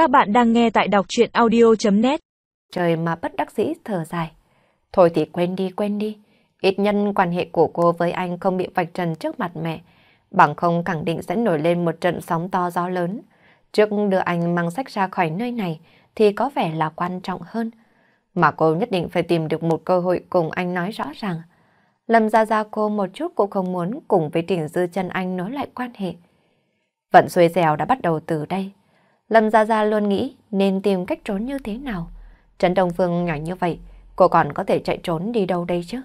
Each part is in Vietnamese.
Các bạn đang nghe tại đọc chuyện audio.net Trời mà bất đắc dĩ thở dài. Thôi thì quên đi, quên đi. Ít nhân quan hệ của cô với anh không bị vạch trần trước mặt mẹ. Bằng không khẳng định sẽ nổi lên một trận sóng to gió lớn. Trước đưa anh mang sách ra khỏi nơi này thì có vẻ là quan trọng hơn. Mà cô nhất định phải tìm được một cơ hội cùng anh nói rõ ràng. Lâm ra ra cô một chút cũng không muốn cùng với Trình Dư chân anh nối lại quan hệ. Vận xuôi dèo đã bắt đầu từ đây. Lâm Gia Gia luôn nghĩ nên tìm cách trốn như thế nào. Trấn Đông Phương nhỏ như vậy, cô còn có thể chạy trốn đi đâu đây chứ?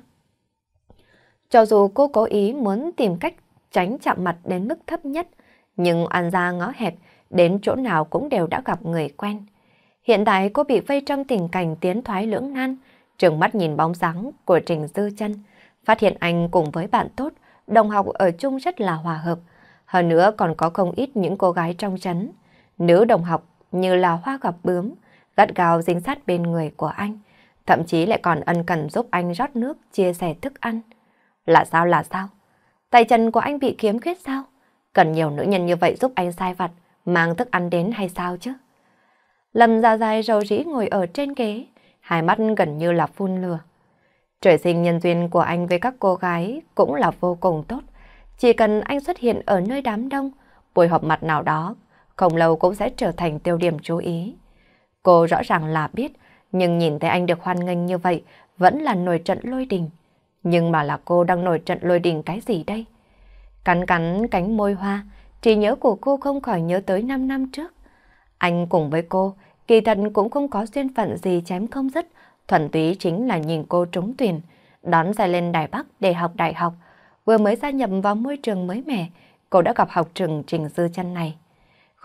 Cho dù cô cố ý muốn tìm cách tránh chạm mặt đến mức thấp nhất, nhưng an gia ngõ hẹp, đến chỗ nào cũng đều đã gặp người quen. Hiện tại cô bị vây trong tình cảnh tiến thoái lưỡng nan, Trường mắt nhìn bóng dáng của Trình Dư chân phát hiện anh cùng với bạn tốt, đồng học ở chung rất là hòa hợp. Hơn nữa còn có không ít những cô gái trong chấn. Nữ đồng học như là hoa gặp bướm, gắt gao dính sát bên người của anh. Thậm chí lại còn ân cần giúp anh rót nước, chia sẻ thức ăn. Là sao là sao? Tay chân của anh bị kiếm khuyết sao? Cần nhiều nữ nhân như vậy giúp anh sai vặt, mang thức ăn đến hay sao chứ? Lâm ra dài rầu rĩ ngồi ở trên ghế, hai mắt gần như là phun lửa. Trời sinh nhân duyên của anh với các cô gái cũng là vô cùng tốt. Chỉ cần anh xuất hiện ở nơi đám đông, buổi họp mặt nào đó, không lâu cũng sẽ trở thành tiêu điểm chú ý. Cô rõ ràng là biết, nhưng nhìn thấy anh được hoan nghênh như vậy, vẫn là nổi trận lôi đình. Nhưng mà là cô đang nổi trận lôi đình cái gì đây? Cắn cắn cánh môi hoa, trí nhớ của cô không khỏi nhớ tới 5 năm trước. Anh cùng với cô, kỳ thật cũng không có duyên phận gì chém không dứt, thuần túy chính là nhìn cô trúng tuyển, đón xe lên Đài Bắc để học đại học. Vừa mới gia nhập vào môi trường mới mẻ, cô đã gặp học trường Trình Dư chân này.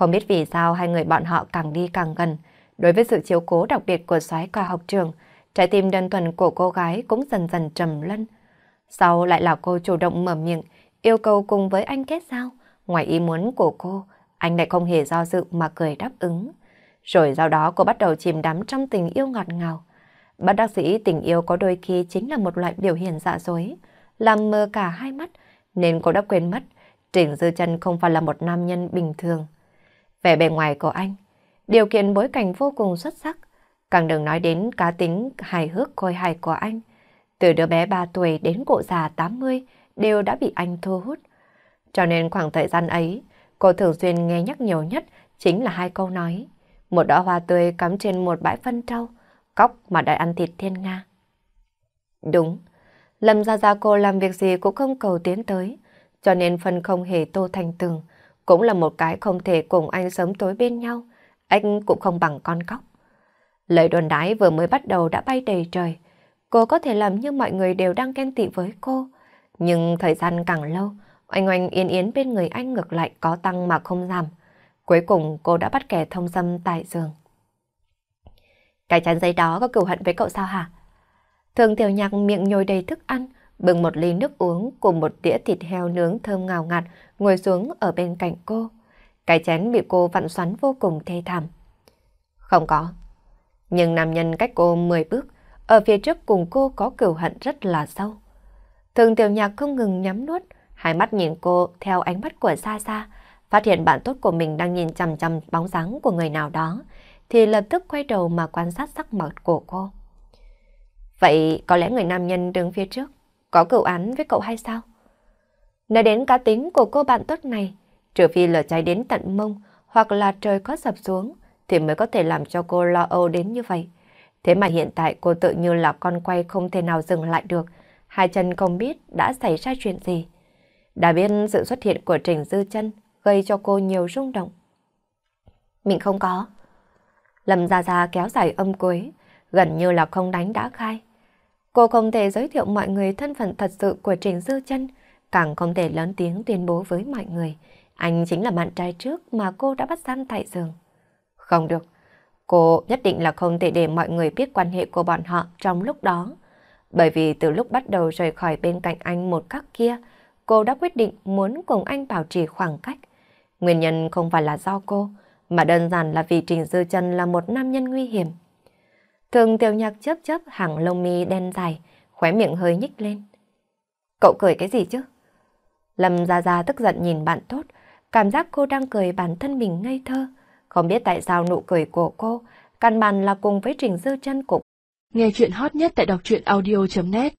Không biết vì sao hai người bọn họ càng đi càng gần. Đối với sự chiếu cố đặc biệt của soái ca học trường, trái tim đơn thuần của cô gái cũng dần dần trầm lân. Sau lại là cô chủ động mở miệng, yêu cầu cùng với anh kết giao. Ngoài ý muốn của cô, anh lại không hề do dự mà cười đáp ứng. Rồi sau đó cô bắt đầu chìm đắm trong tình yêu ngọt ngào. Bác đắc sĩ tình yêu có đôi khi chính là một loại biểu hiện dạ dối, làm mờ cả hai mắt, nên cô đã quên mất Trình Dư chân không phải là một nam nhân bình thường về bề ngoài của anh, điều kiện bối cảnh vô cùng xuất sắc, càng đừng nói đến cá tính hài hước khôi hài của anh. Từ đứa bé 3 tuổi đến cụ già 80 đều đã bị anh thu hút. Cho nên khoảng thời gian ấy, cô thường xuyên nghe nhắc nhiều nhất chính là hai câu nói. Một đóa hoa tươi cắm trên một bãi phân trâu, cóc mà đòi ăn thịt thiên nga. Đúng, Lâm Gia Gia cô làm việc gì cũng không cầu tiến tới, cho nên phần không hề tô thành từng, cũng là một cái không thể cùng anh sớm tối bên nhau, anh cũng không bằng con cóc. Lời đồn đái vừa mới bắt đầu đã bay đầy trời, cô có thể làm như mọi người đều đang ghen tị với cô, nhưng thời gian càng lâu, oanh oanh yên yến bên người anh ngược lại có tăng mà không giảm. Cuối cùng cô đã bắt kẻ thông dâm tại giường. Cái chán giấy đó có cửu hận với cậu sao hả? Thường tiểu nhạc miệng nhồi đầy thức ăn, bưng một ly nước uống cùng một đĩa thịt heo nướng thơm ngào ngạt ngồi xuống ở bên cạnh cô. Cái chén bị cô vặn xoắn vô cùng thê thảm. Không có. Nhưng nam nhân cách cô 10 bước, ở phía trước cùng cô có cửu hận rất là sâu. Thường tiểu nhạc không ngừng nhắm nuốt, hai mắt nhìn cô theo ánh mắt của xa xa, phát hiện bạn tốt của mình đang nhìn chằm chằm bóng dáng của người nào đó, thì lập tức quay đầu mà quan sát sắc mặt của cô. Vậy có lẽ người nam nhân đứng phía trước có cựu án với cậu hay sao? Nói đến cá tính của cô bạn tốt này, trừ phi lửa cháy đến tận mông hoặc là trời có sập xuống thì mới có thể làm cho cô lo âu đến như vậy. Thế mà hiện tại cô tự như là con quay không thể nào dừng lại được, hai chân không biết đã xảy ra chuyện gì. Đã biết sự xuất hiện của Trình Dư chân gây cho cô nhiều rung động. Mình không có. Lâm Gia Gia kéo dài âm cuối, gần như là không đánh đã khai. Cô không thể giới thiệu mọi người thân phận thật sự của Trình Dư chân càng không thể lớn tiếng tuyên bố với mọi người. Anh chính là bạn trai trước mà cô đã bắt gian tại giường. Không được, cô nhất định là không thể để mọi người biết quan hệ của bọn họ trong lúc đó. Bởi vì từ lúc bắt đầu rời khỏi bên cạnh anh một khắc kia, cô đã quyết định muốn cùng anh bảo trì khoảng cách. Nguyên nhân không phải là do cô, mà đơn giản là vì Trình Dư chân là một nam nhân nguy hiểm. Thường tiểu nhạc chớp chớp hàng lông mi đen dài, khóe miệng hơi nhích lên. Cậu cười cái gì chứ? Lâm Gia Gia tức giận nhìn bạn tốt, cảm giác cô đang cười bản thân mình ngây thơ. Không biết tại sao nụ cười của cô, căn bản là cùng với Trình Dư chân cục. Nghe chuyện hot nhất tại đọc truyện audio.net